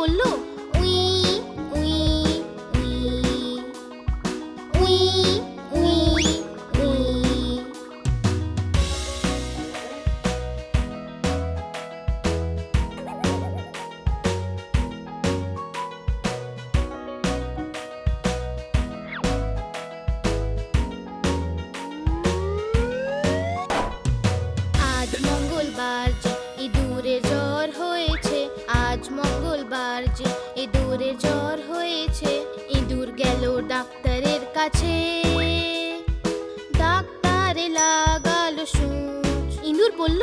বলল? কাছে। ডাক্তারে লাগালো সুচ। ইঁদুর বলল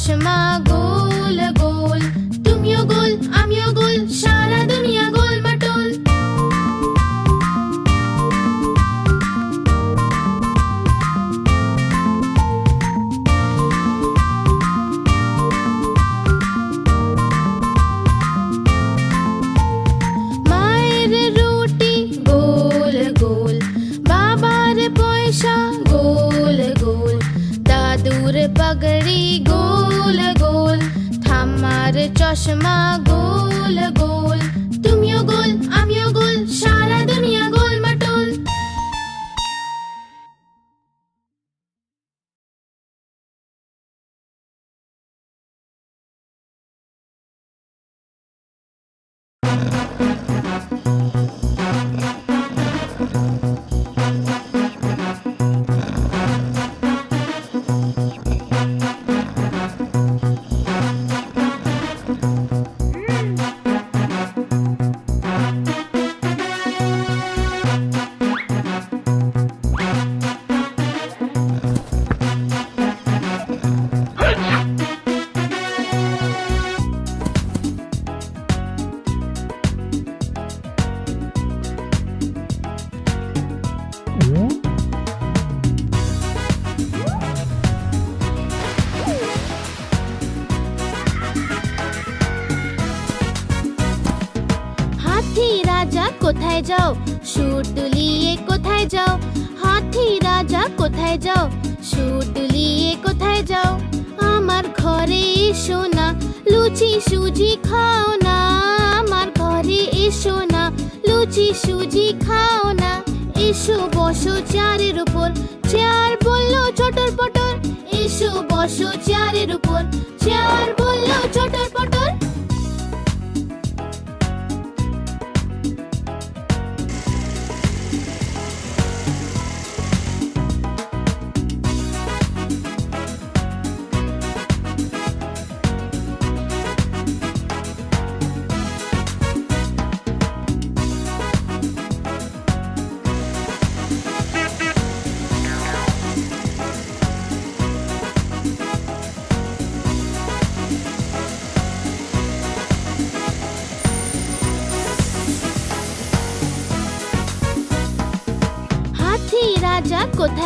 Sa siya সুজি খাও না এসো বসো চারের উপর। চেয়ার বলল, চটর পটর। এসো বসো চেয়ারের উপর। চেয়ার বলল, চটর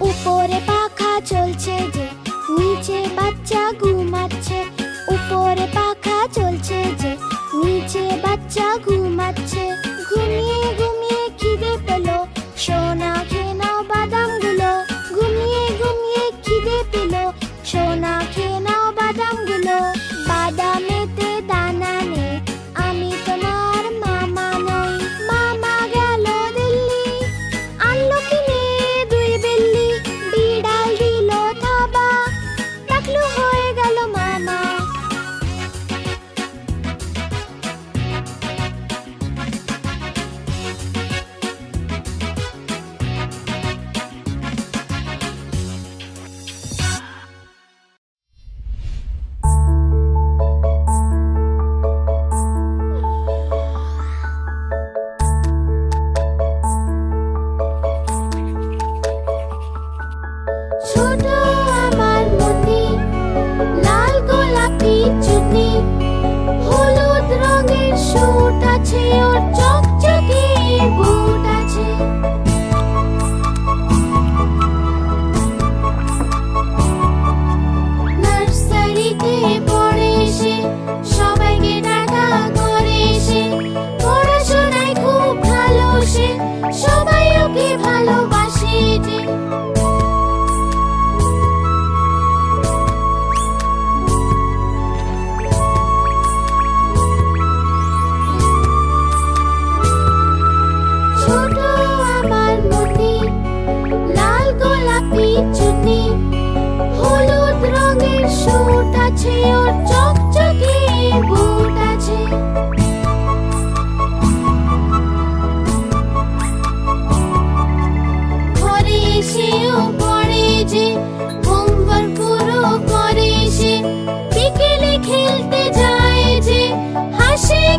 Упоряд.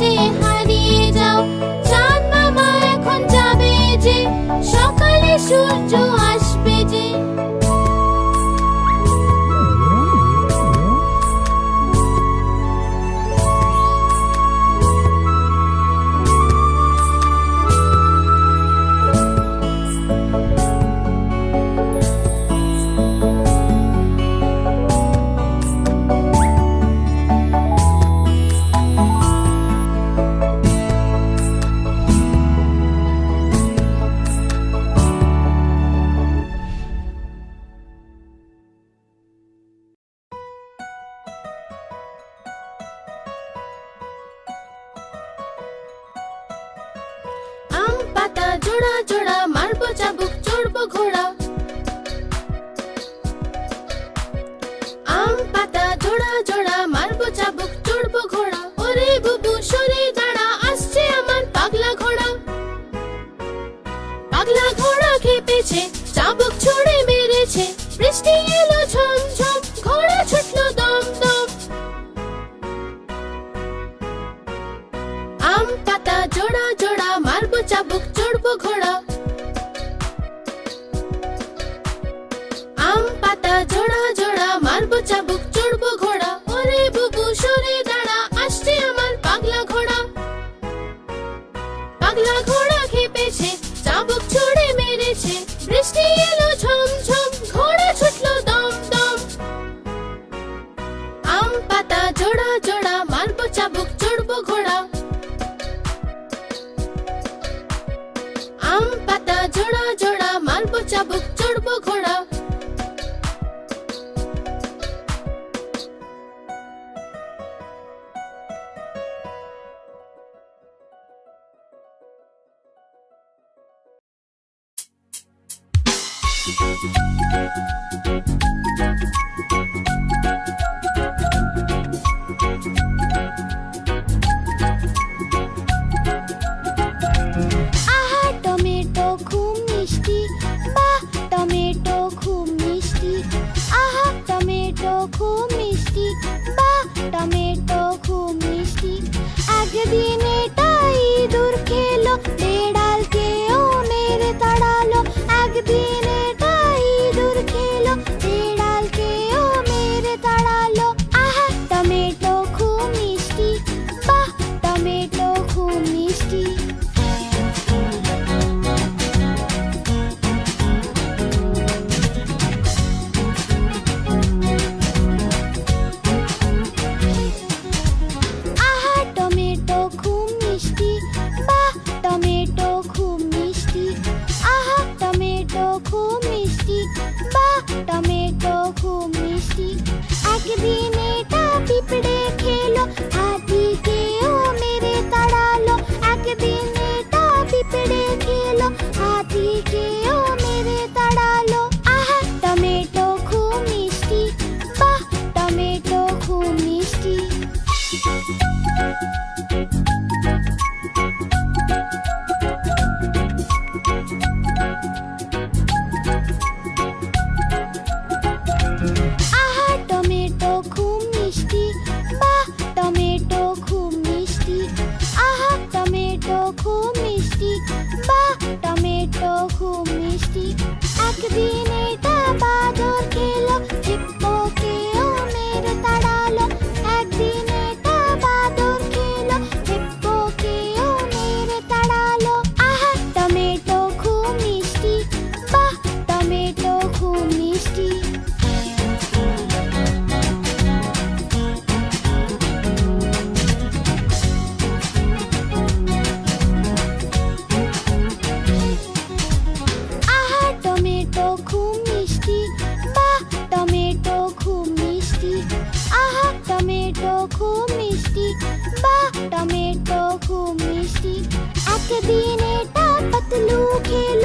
আকাশে হারিয়ে যাও। চাঁদ মামা এখন যাবে যে সকালে সূর্য you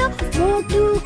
more to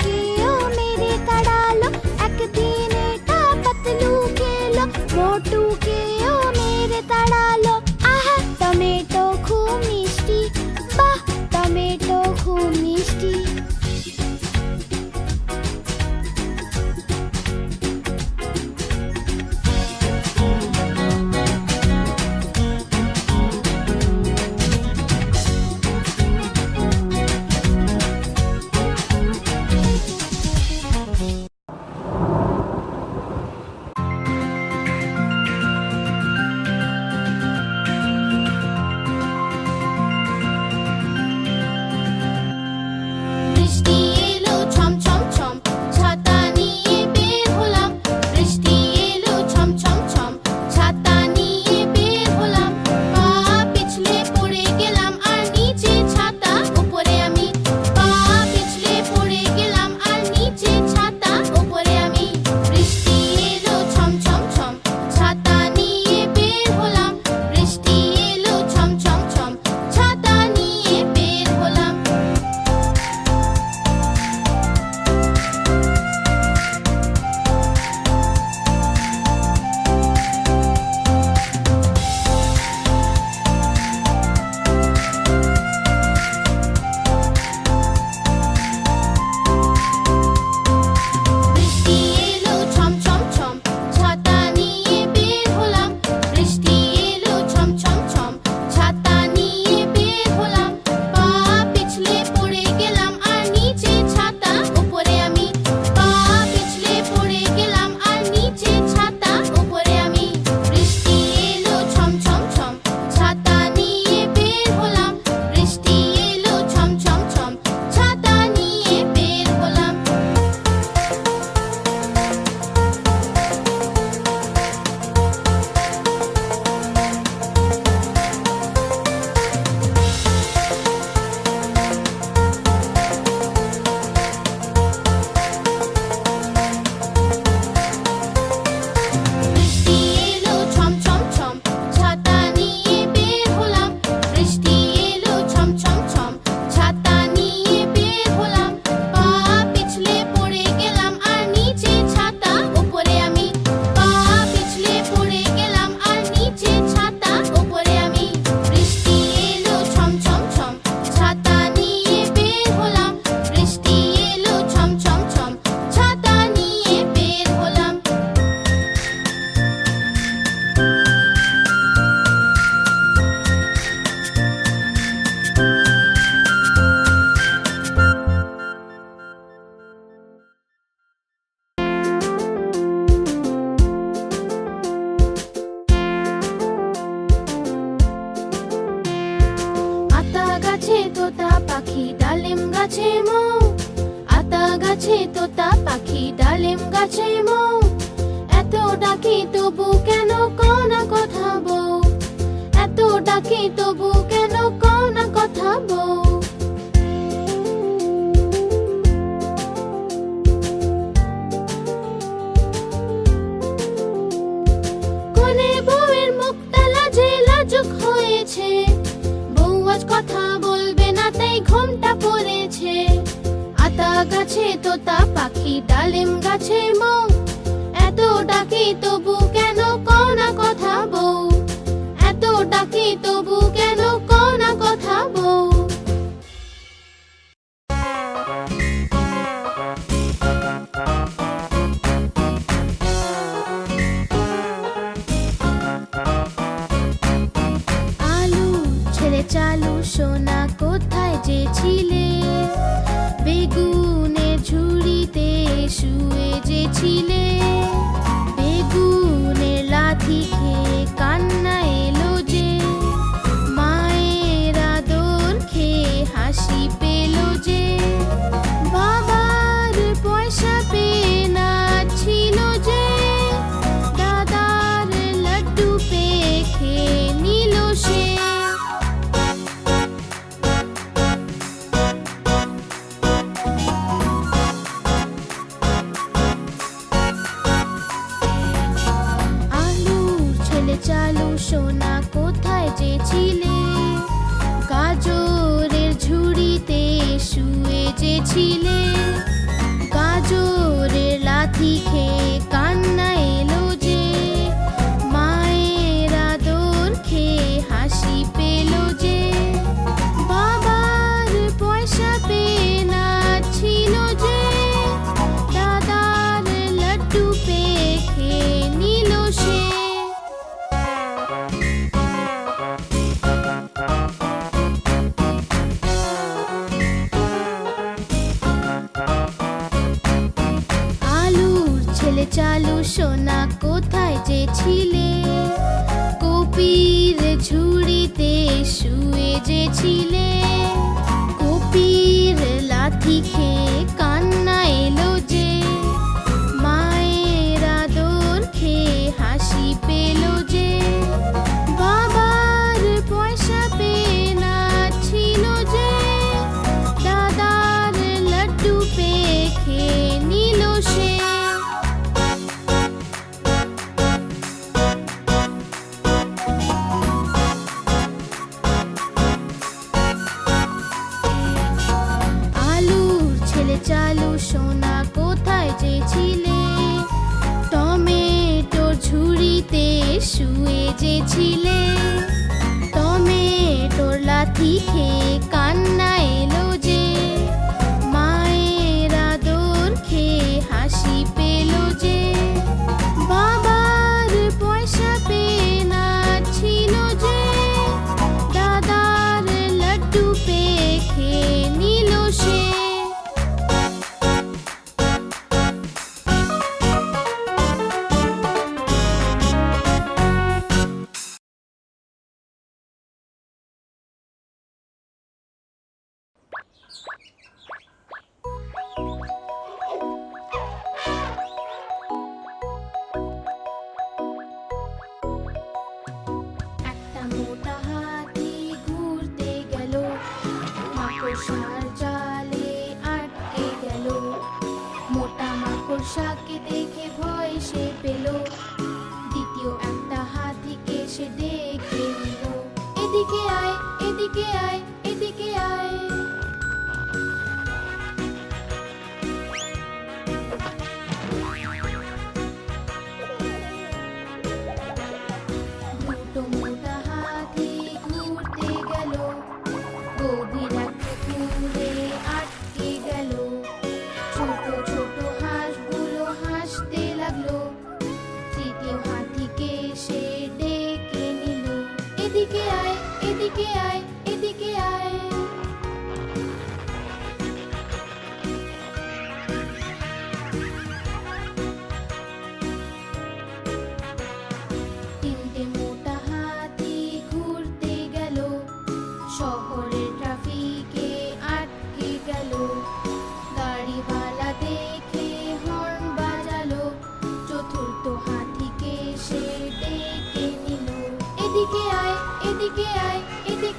তোতা পাখি, ডালিম গাছে মো। আতা গাছে তোতা পাখি, ডালিম গাছে মো। এত ডাকি তবু কেন কোন কথা বউ এত ডাকি তবু কেন কোন কথা বউ আছে তোতা পাখি ডালিম গাছে মৌ। এত ডাকি তবু কেন কনা কথা বউ এত ডাকি তবু কেন চালু সোনা কোথায় যে ছিলে? বেগুনে ঝুড়িতে শুয়ে যে ছিলে? বেগুনে লাথি চালু সোনা কোথায় যে ছিলে টমেটো ঝুড়িতে শুয়ে যে ছিলে টমেটোর লাথি খেয়ে কান্নায় সরষাকে দেখে ভয় সে পেল। দ্বিতীয় একটা হাতিকে সে ডেকে নিল। এদিকে আয় এদিকে আয় এদিকে আয় এদিকে আয়। তিনটে মোটা হাতি ঘুরতে গেল ট্রাফিকে আটকে গেল। গাড়িওয়ালা দেখে হর্ন বাজালো, চতুর্থ হাতিকে সে এদিকে আয় এদিকে আয়।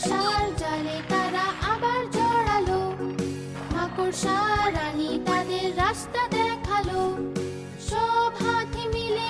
মাকড়সার জালে তারা আবার জড়ালো। মাকড়সার রানী তাদের রাস্তা দেখাল। সব হাতি মিলে